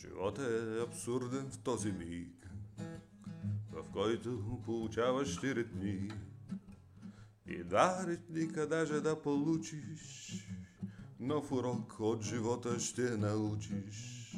Живота е абсурден в този миг, в който получаваш ти ритми. И да, ретника даже да получиш, нов урок от живота ще научиш.